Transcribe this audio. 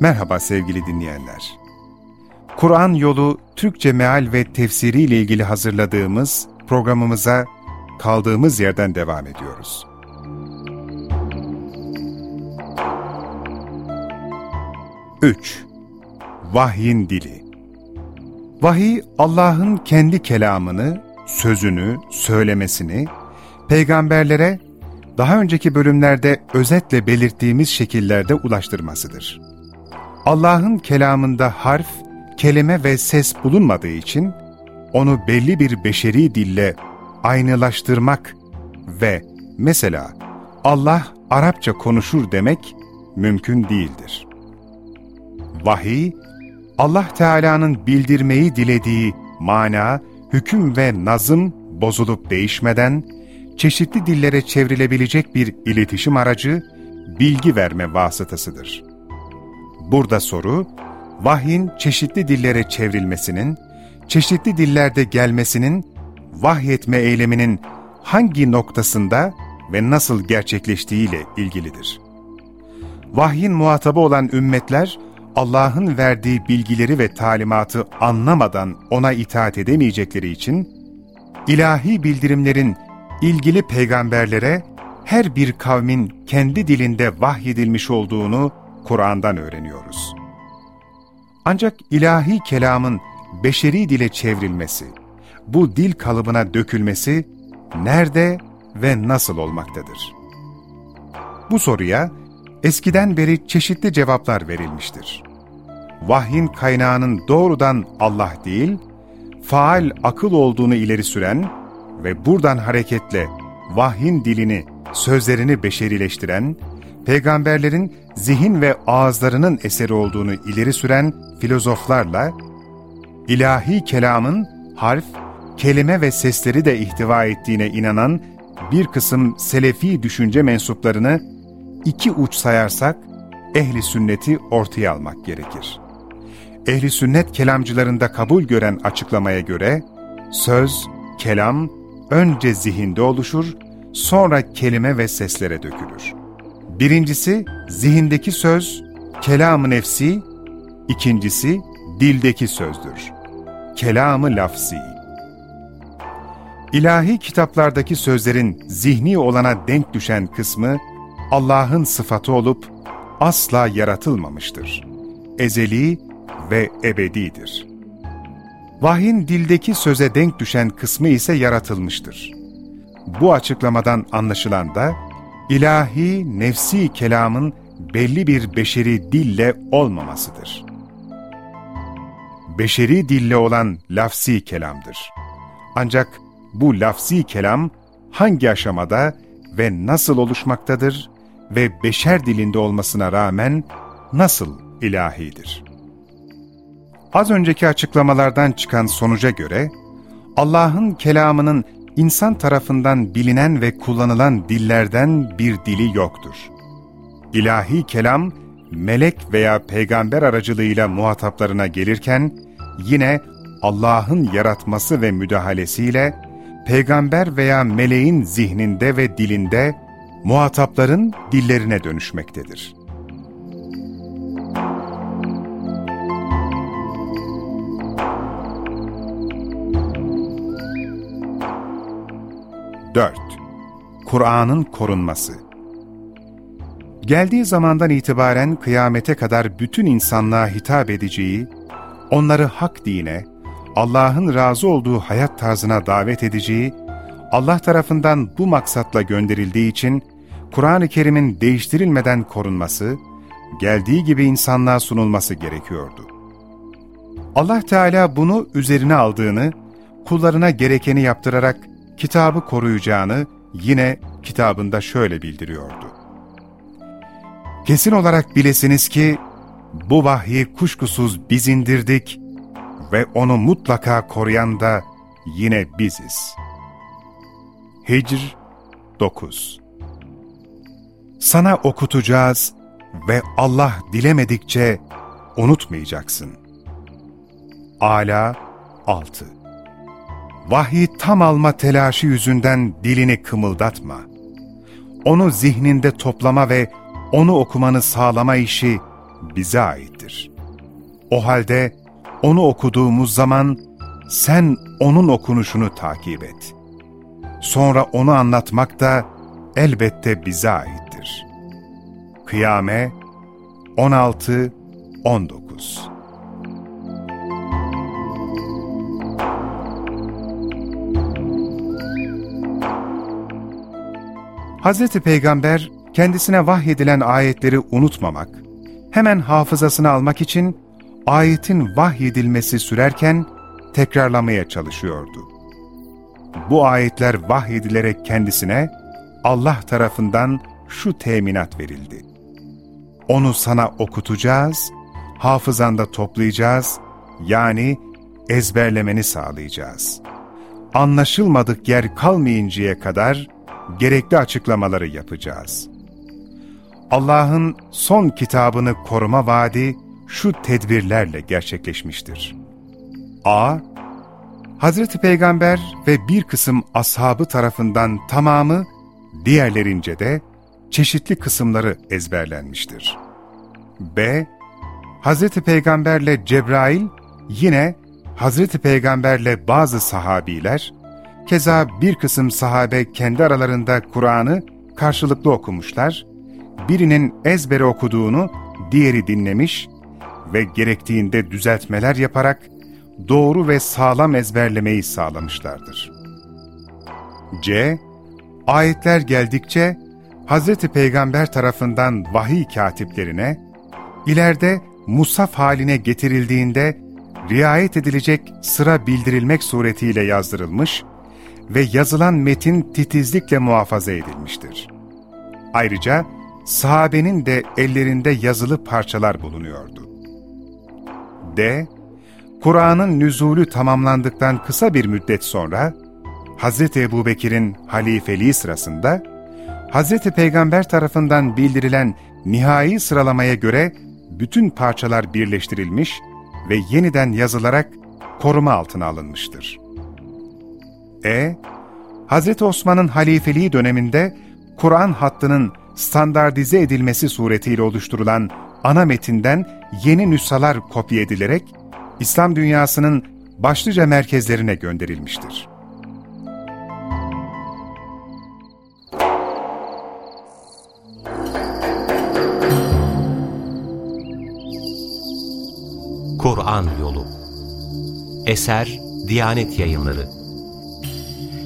Merhaba sevgili dinleyenler. Kur'an yolu Türkçe meal ve tefsiri ile ilgili hazırladığımız programımıza kaldığımız yerden devam ediyoruz. Üç, Vahyin dili Vahiy, Allah'ın kendi kelamını, sözünü, söylemesini, peygamberlere daha önceki bölümlerde özetle belirttiğimiz şekillerde ulaştırmasıdır. Allah'ın kelamında harf, kelime ve ses bulunmadığı için onu belli bir beşeri dille aynılaştırmak ve mesela Allah Arapça konuşur demek mümkün değildir. Vahiy, Allah Teala'nın bildirmeyi dilediği mana, hüküm ve nazım bozulup değişmeden, çeşitli dillere çevrilebilecek bir iletişim aracı, bilgi verme vasıtasıdır. Burada soru, vahyin çeşitli dillere çevrilmesinin, çeşitli dillerde gelmesinin, vahyetme eyleminin hangi noktasında ve nasıl gerçekleştiğiyle ilgilidir. Vahyin muhatabı olan ümmetler, Allah'ın verdiği bilgileri ve talimatı anlamadan ona itaat edemeyecekleri için, ilahi bildirimlerin ilgili peygamberlere her bir kavmin kendi dilinde vahyedilmiş olduğunu Kur'an'dan öğreniyoruz. Ancak ilahi kelamın beşeri dile çevrilmesi, bu dil kalıbına dökülmesi nerede ve nasıl olmaktadır? Bu soruya eskiden beri çeşitli cevaplar verilmiştir. Vahyin kaynağının doğrudan Allah değil, faal akıl olduğunu ileri süren ve buradan hareketle vahyin dilini, sözlerini beşerileştiren, peygamberlerin zihin ve ağızlarının eseri olduğunu ileri süren filozoflarla, ilahi kelamın harf, kelime ve sesleri de ihtiva ettiğine inanan bir kısım selefi düşünce mensuplarını iki uç sayarsak, ehli sünneti ortaya almak gerekir. Ehli sünnet kelamcılarında kabul gören açıklamaya göre, söz, kelam önce zihinde oluşur, sonra kelime ve seslere dökülür. Birincisi zihindeki söz, kelam-ı nefsi, ikincisi dildeki sözdür. Kelam-ı lafzi. İlahi kitaplardaki sözlerin zihni olana denk düşen kısmı Allah'ın sıfatı olup asla yaratılmamıştır. Ezeli ve ebedidir. Vahyin dildeki söze denk düşen kısmı ise yaratılmıştır. Bu açıklamadan anlaşılan da ilahi nefsi kelamın belli bir beşeri dille olmamasıdır. Beşeri dille olan lafsi kelamdır. Ancak bu lafsi kelam hangi aşamada ve nasıl oluşmaktadır ve beşer dilinde olmasına rağmen nasıl ilahidir? Az önceki açıklamalardan çıkan sonuca göre, Allah'ın kelamının insan tarafından bilinen ve kullanılan dillerden bir dili yoktur. İlahi kelam, melek veya peygamber aracılığıyla muhataplarına gelirken, yine Allah'ın yaratması ve müdahalesiyle, peygamber veya meleğin zihninde ve dilinde, muhatapların dillerine dönüşmektedir. 4. Kur'an'ın korunması Geldiği zamandan itibaren kıyamete kadar bütün insanlığa hitap edeceği, onları hak dine, Allah'ın razı olduğu hayat tarzına davet edeceği, Allah tarafından bu maksatla gönderildiği için Kur'an-ı Kerim'in değiştirilmeden korunması, geldiği gibi insanlığa sunulması gerekiyordu. Allah Teala bunu üzerine aldığını, kullarına gerekeni yaptırarak kitabı koruyacağını yine kitabında şöyle bildiriyordu. Kesin olarak bilesiniz ki, bu vahyi kuşkusuz biz indirdik ve onu mutlaka koruyan da yine biziz. Hicr 9 Sana okutacağız ve Allah dilemedikçe unutmayacaksın. Ala 6 Vahyi tam alma telaşı yüzünden dilini kımıldatma. Onu zihninde toplama ve onu okumanı sağlama işi bize aittir. O halde onu okuduğumuz zaman sen onun okunuşunu takip et. Sonra onu anlatmak da elbette bize aittir. Kıyame 16 Hz. Peygamber kendisine vahyedilen ayetleri unutmamak, hemen hafızasını almak için ayetin vahyedilmesi sürerken tekrarlamaya çalışıyordu. Bu ayetler vahyedilerek kendisine Allah tarafından şu teminat verildi. Onu sana okutacağız, hafızanda toplayacağız, yani ezberlemeni sağlayacağız. Anlaşılmadık yer kalmayıncaya kadar gerekli açıklamaları yapacağız. Allah'ın son kitabını koruma vaadi şu tedbirlerle gerçekleşmiştir. A. Hazreti Peygamber ve bir kısım ashabı tarafından tamamı, diğerlerince de çeşitli kısımları ezberlenmiştir. B. Hazreti Peygamberle Cebrail, yine Hazreti Peygamberle bazı sahabiler, keza bir kısım sahabe kendi aralarında Kur'an'ı karşılıklı okumuşlar, birinin ezbere okuduğunu diğeri dinlemiş ve gerektiğinde düzeltmeler yaparak doğru ve sağlam ezberlemeyi sağlamışlardır. C. Ayetler geldikçe Hz. Peygamber tarafından vahiy katiplerine, ileride musaf haline getirildiğinde riayet edilecek sıra bildirilmek suretiyle yazdırılmış ve yazılan metin titizlikle muhafaza edilmiştir. Ayrıca sahabenin de ellerinde yazılı parçalar bulunuyordu. D. Kur'an'ın nüzulü tamamlandıktan kısa bir müddet sonra, Hz. Ebu Bekir'in halifeliği sırasında, Hz. Peygamber tarafından bildirilen nihai sıralamaya göre bütün parçalar birleştirilmiş ve yeniden yazılarak koruma altına alınmıştır. E. Hz. Osman'ın halifeliği döneminde Kur'an hattının standartize edilmesi suretiyle oluşturulan ana metinden yeni nüshalar kopya edilerek İslam dünyasının başlıca merkezlerine gönderilmiştir. Kur'an Yolu Eser Diyanet Yayınları